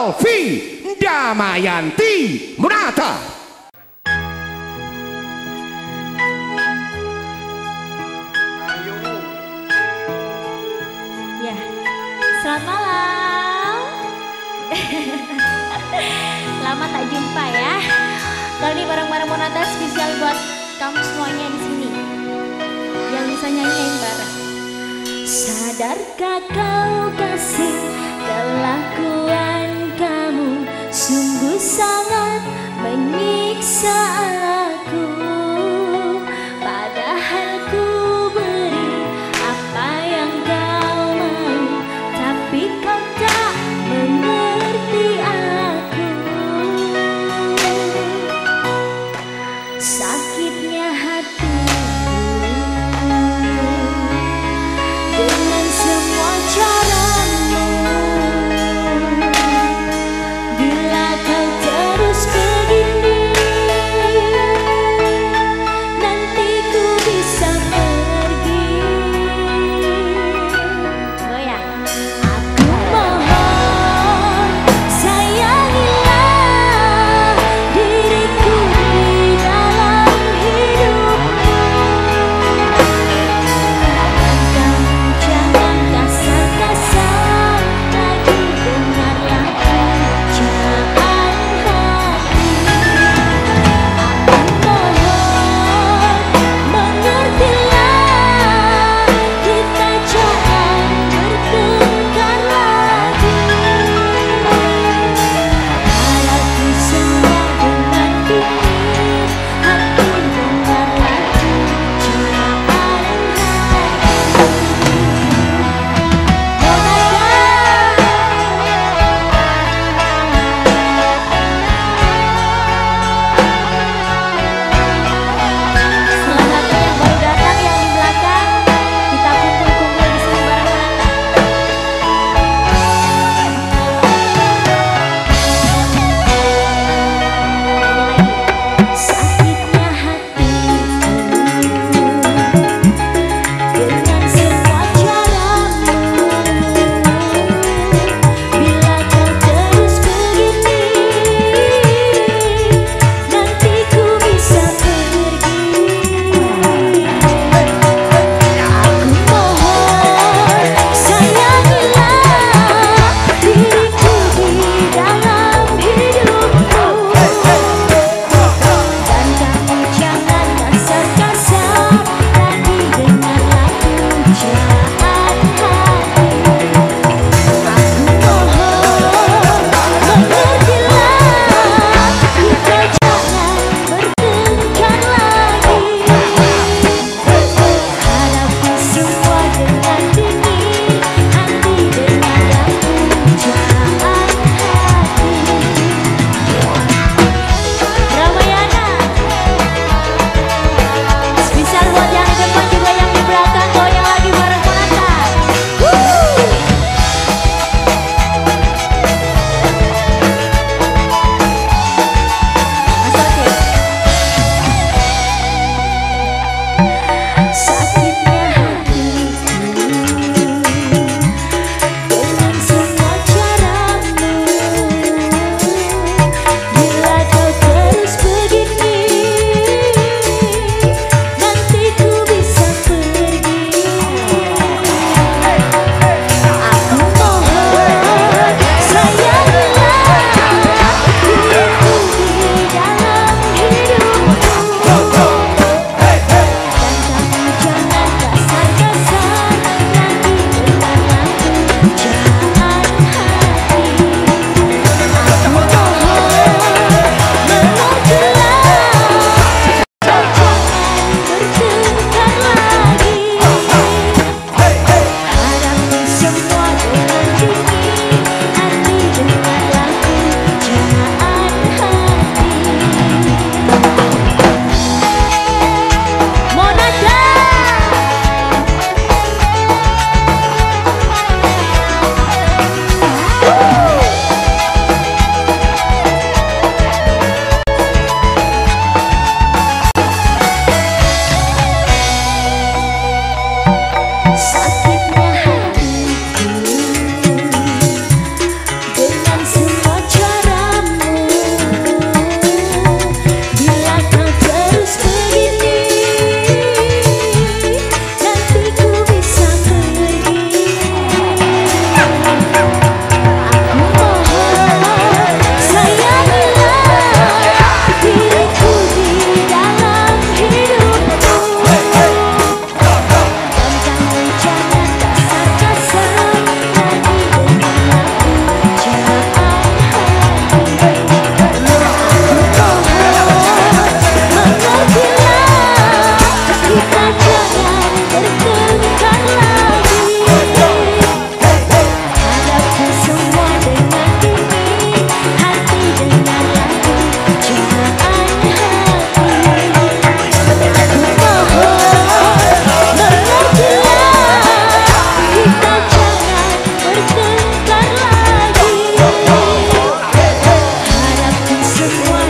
Novi Damayanti Munata. Ya, selamat malam. Lama tak jumpa ya. Kali ini bareng-bareng Monata spesial buat kamu semuanya di sini yang bisa nyanyiin bareng. Sadarkah kau kasih kelakuan kamu sangat manik sa